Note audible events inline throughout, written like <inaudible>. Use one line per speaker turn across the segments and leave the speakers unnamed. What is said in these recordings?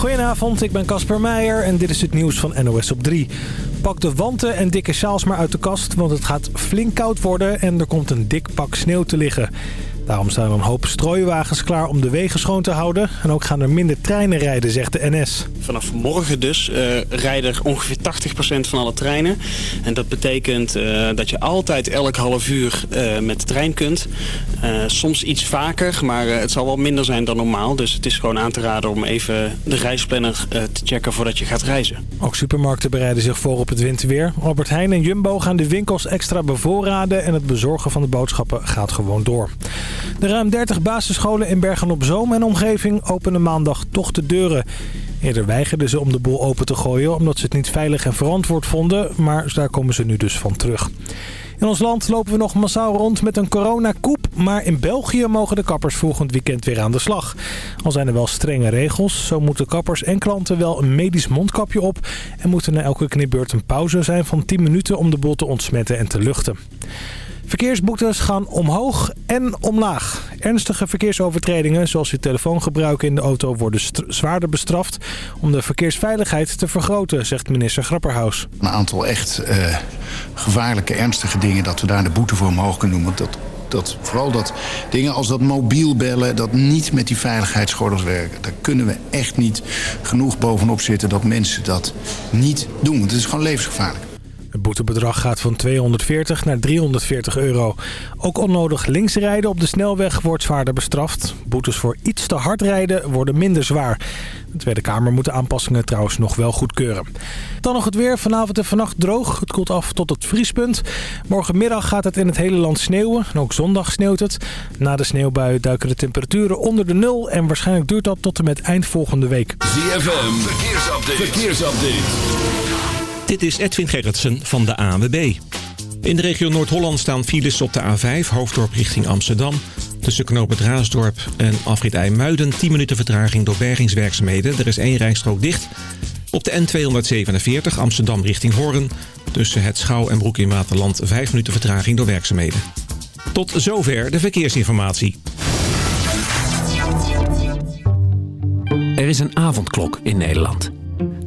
Goedenavond, ik ben Casper Meijer en dit is het nieuws van NOS op 3. Pak de wanten en dikke sjaals maar uit de kast, want het gaat flink koud worden en er komt een dik pak sneeuw te liggen. Daarom staan er een hoop strooiwagens klaar om de wegen schoon te houden. En ook gaan er minder treinen rijden, zegt de NS.
Vanaf morgen dus uh, rijden er ongeveer 80% van alle treinen. En dat betekent uh, dat je altijd elk half uur uh, met de trein kunt. soms iets vaker, maar het zal wel minder zijn dan normaal. Dus het is gewoon aan te raden om even de reisplanner te checken voordat je gaat reizen.
Ook supermarkten bereiden zich voor op het winterweer. Albert Heijn en Jumbo gaan de winkels extra bevoorraden... en het bezorgen van de boodschappen gaat gewoon door. De ruim 30 basisscholen in Bergen-op-Zoom en omgeving openen maandag toch de deuren. Eerder weigerden ze om de boel open te gooien omdat ze het niet veilig en verantwoord vonden, maar daar komen ze nu dus van terug. In ons land lopen we nog massaal rond met een coronakoep, maar in België mogen de kappers volgend weekend weer aan de slag. Al zijn er wel strenge regels, zo moeten kappers en klanten wel een medisch mondkapje op en moeten na elke knipbeurt een pauze zijn van 10 minuten om de boel te ontsmetten en te luchten. Verkeersboetes gaan omhoog en omlaag. Ernstige verkeersovertredingen, zoals je telefoongebruik in de auto, worden zwaarder bestraft om de verkeersveiligheid te vergroten, zegt minister Grapperhaus.
Een aantal echt uh, gevaarlijke, ernstige dingen, dat we daar de boete voor omhoog kunnen doen. Dat, dat, vooral dat dingen als dat mobiel bellen, dat niet met die veiligheidsgordels werken. Daar kunnen we echt niet genoeg bovenop zitten dat mensen dat niet doen. Het is gewoon levensgevaarlijk.
Het boetebedrag gaat van 240 naar 340 euro. Ook onnodig linksrijden op de snelweg wordt zwaarder bestraft. Boetes voor iets te hard rijden worden minder zwaar. De Tweede Kamer moet de aanpassingen trouwens nog wel goedkeuren. Dan nog het weer. Vanavond en vannacht droog. Het koelt af tot het vriespunt. Morgenmiddag gaat het in het hele land sneeuwen. En ook zondag sneeuwt het. Na de sneeuwbui duiken de temperaturen onder de nul. En waarschijnlijk duurt dat tot en met eind volgende week.
ZFM. Verkeersupdate. Verkeersupdate.
Dit is Edwin Gerritsen van de ANWB. In de regio Noord-Holland staan files op de A5, hoofddorp richting Amsterdam. Tussen knoop Raasdorp en afrit IJmuiden 10 minuten vertraging door bergingswerkzaamheden. Er is één rijstrook dicht. Op de N247 Amsterdam richting Hoorn. Tussen het Schouw en Broek in Waterland 5 minuten vertraging door werkzaamheden. Tot zover de verkeersinformatie.
Er is een avondklok in Nederland.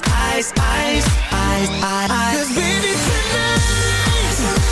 ice, ice, ice, ice, ice.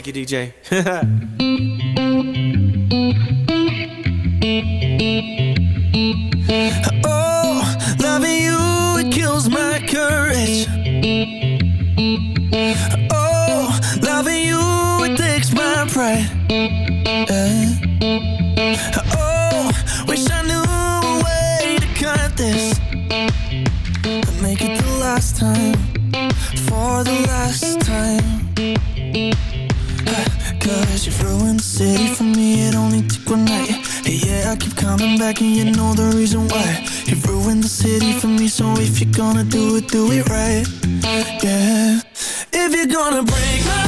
Thank you, DJ. <laughs>
Oh, loving you, it kills my courage. Oh, loving you, it takes my pride. Oh, wish I knew a way to cut this. Make it the last time, for the last time. Cause you've ruined the city for me, it only took one night. Hey, Yeah, I keep coming back and you know the reason why. You've ruined the city for me, so if you're gonna do it, do it right. Yeah. If you're gonna break my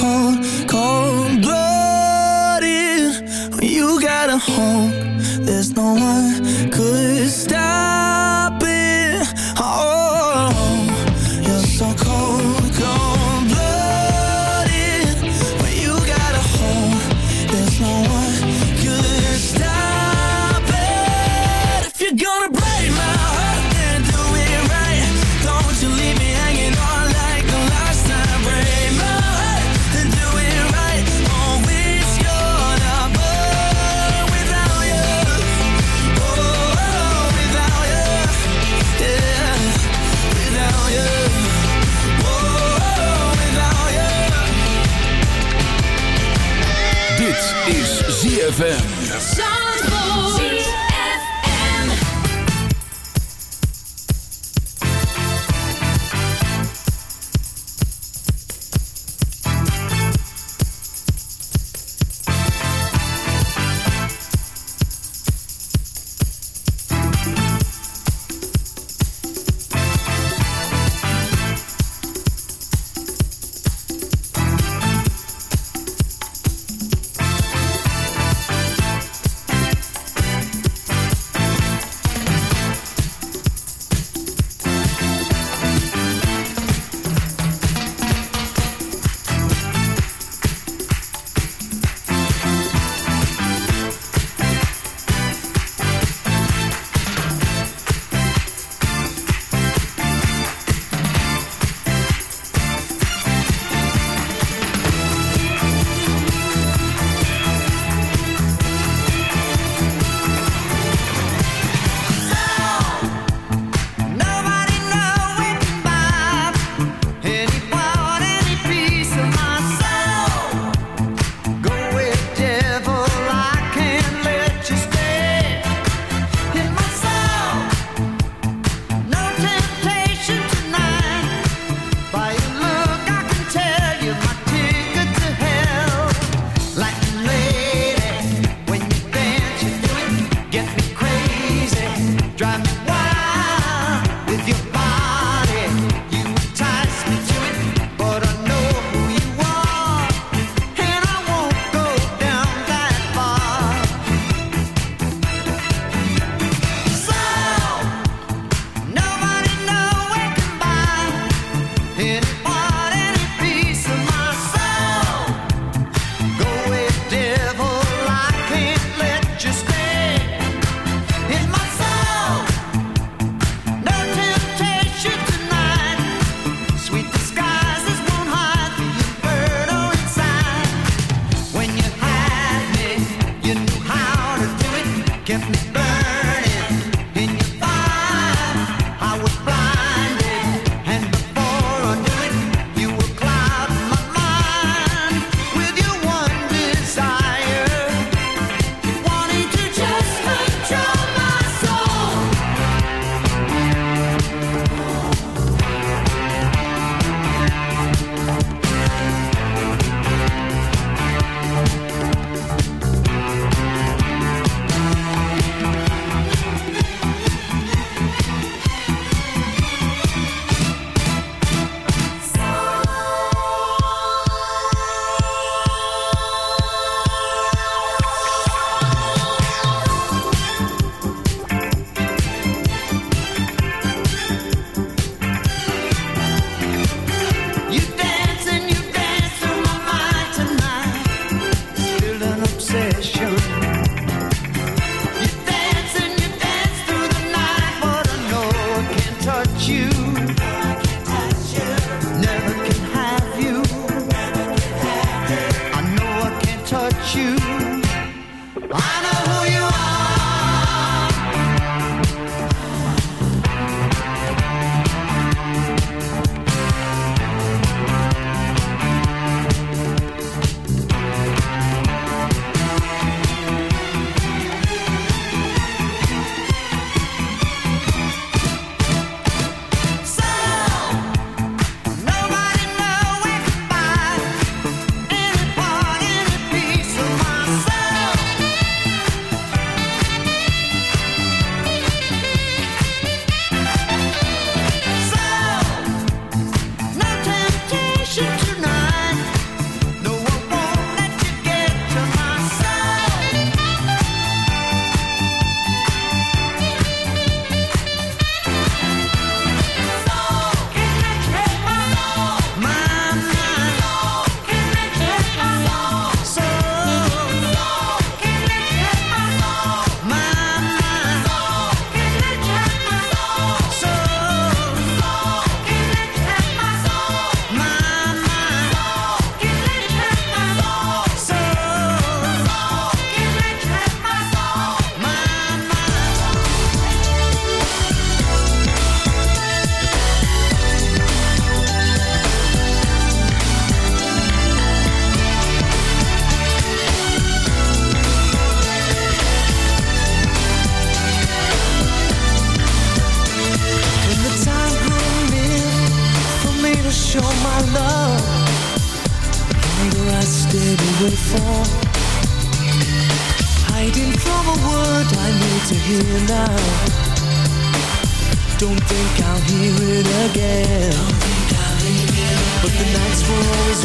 cold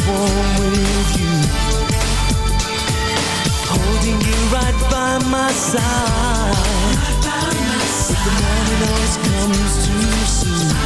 warm with you. Holding you right by my side. But the morning always comes too soon.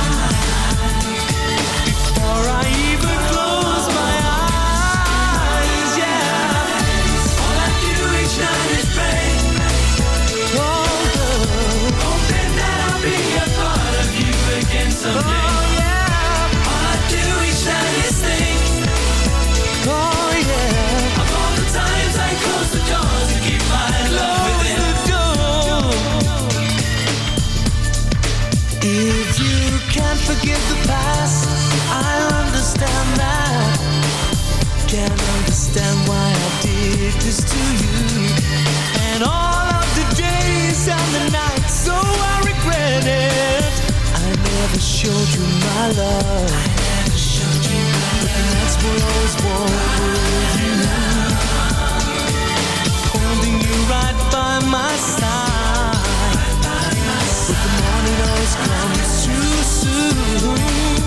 to you. And all of the days and the nights So I regret it. I never showed you my love. That's what I always wanted Holding you right by my side. But the morning always comes too soon.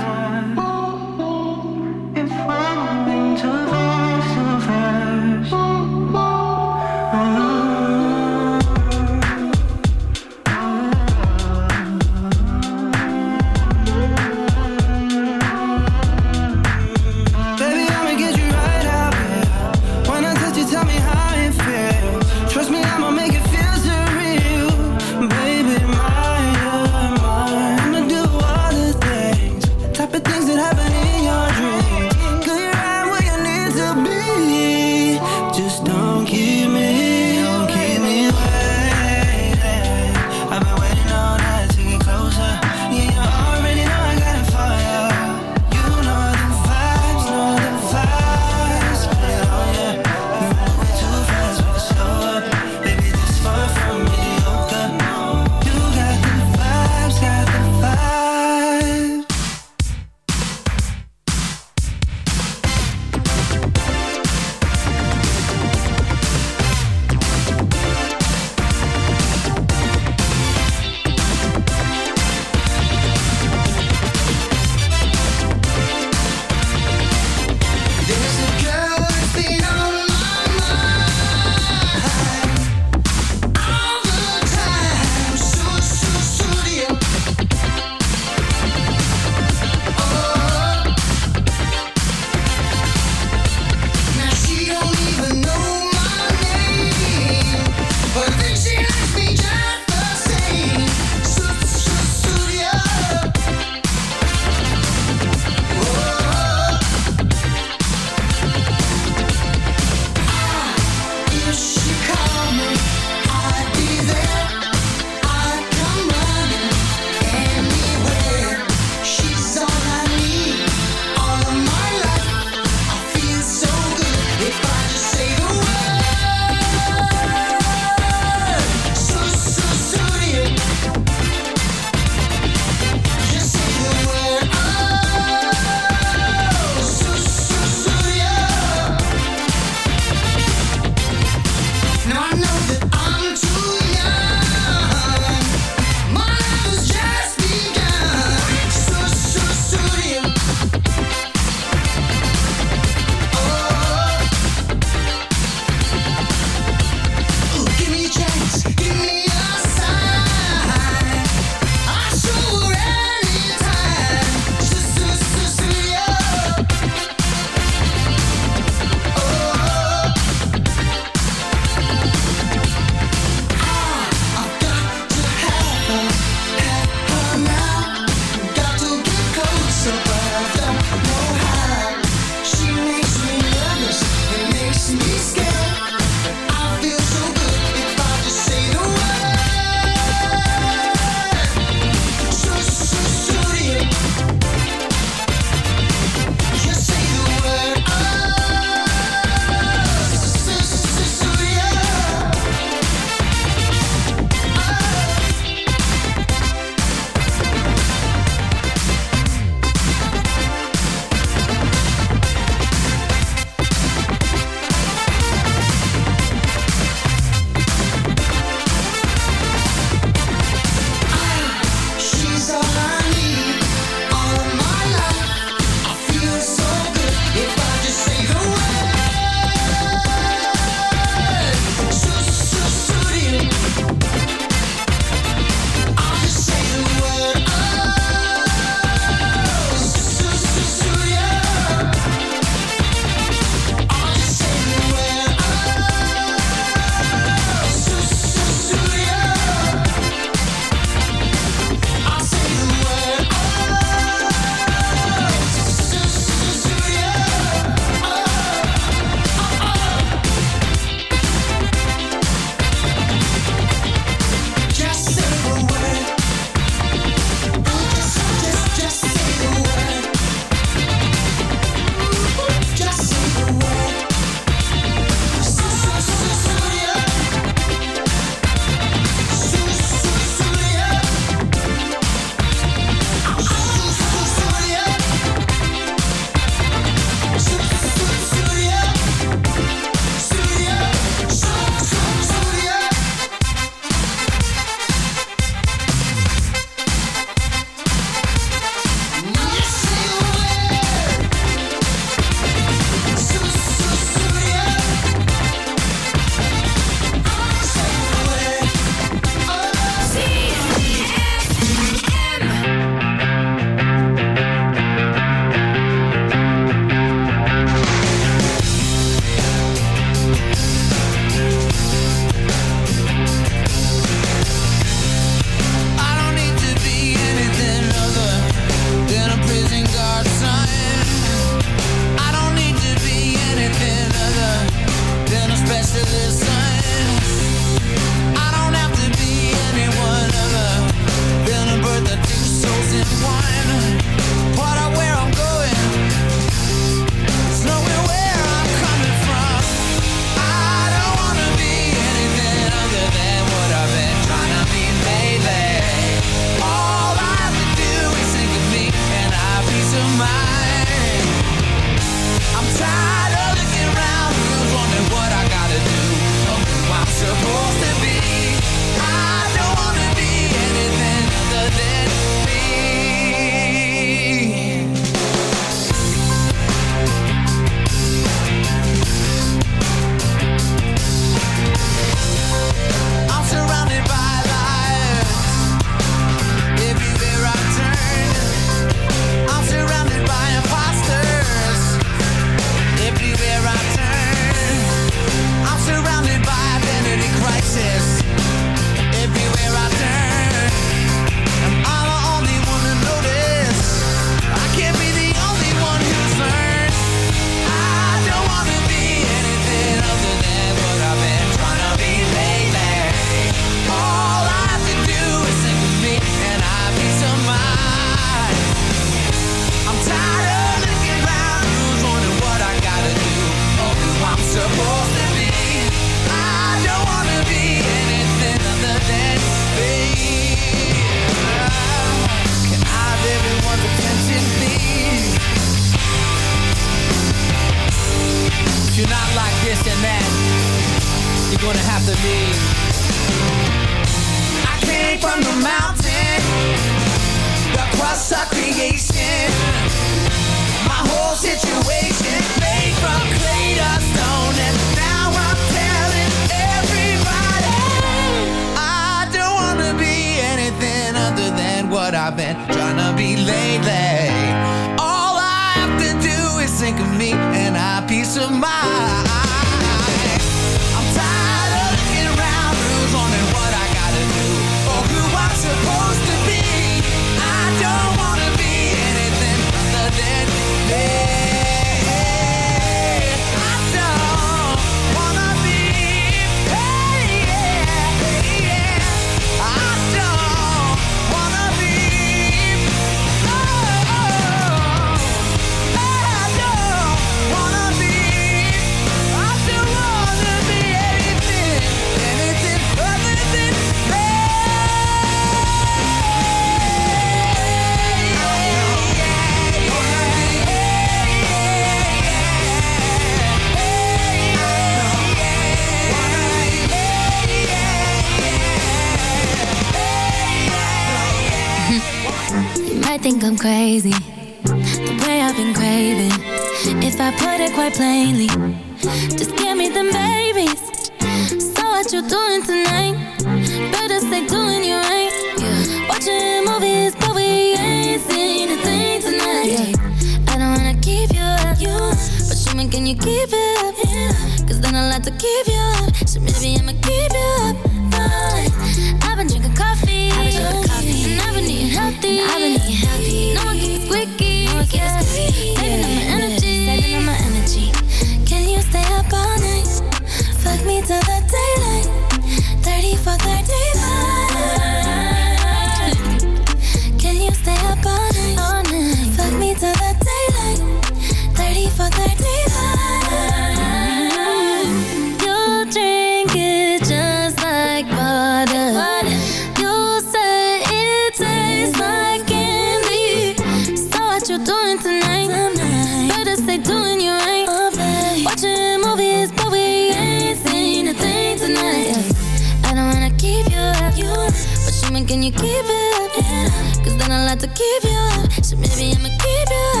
Can you keep it up?
Cause then I like to keep you up. So maybe I'ma keep you up.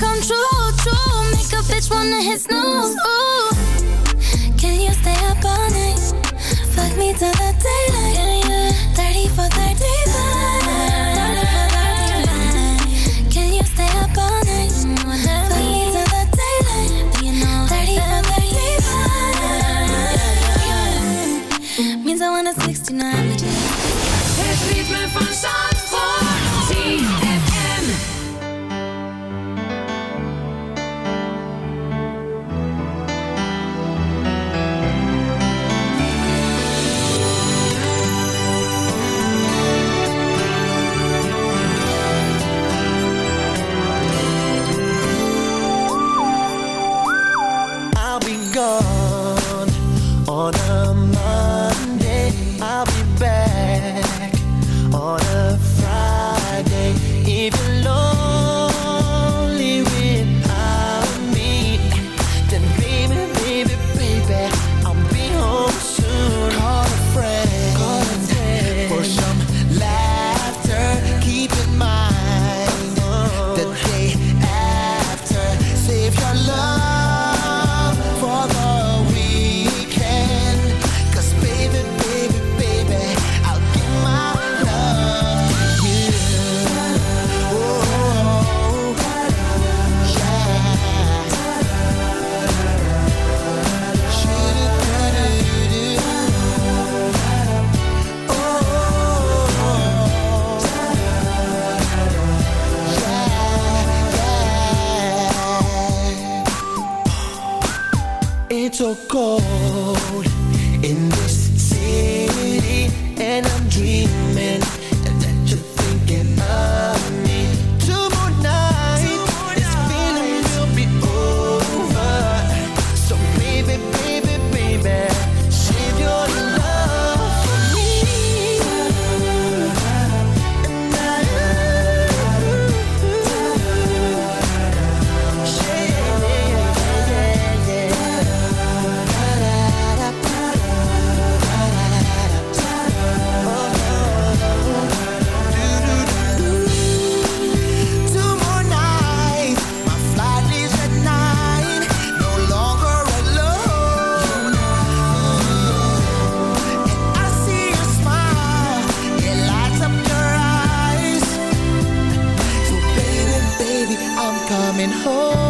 come true, true Make a bitch wanna hit snooze, ooh Can you stay up all night? Fuck me till the daylight. Can you? 30 for 35 Can you stay up all night? Fuck me till the daylight. 30 for 35 Means I wanna 69
coming home.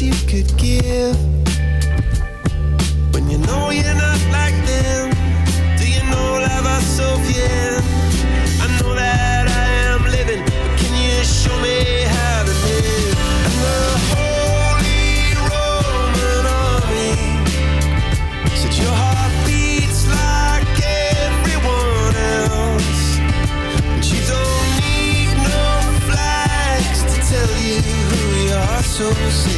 You could give? When you know you're not like them, do you know la va so bien? I know that I am living, but can you show me how to live? And the Holy Roman Army said your heart beats like everyone else. And you don't need no flags to tell you who you are. So say,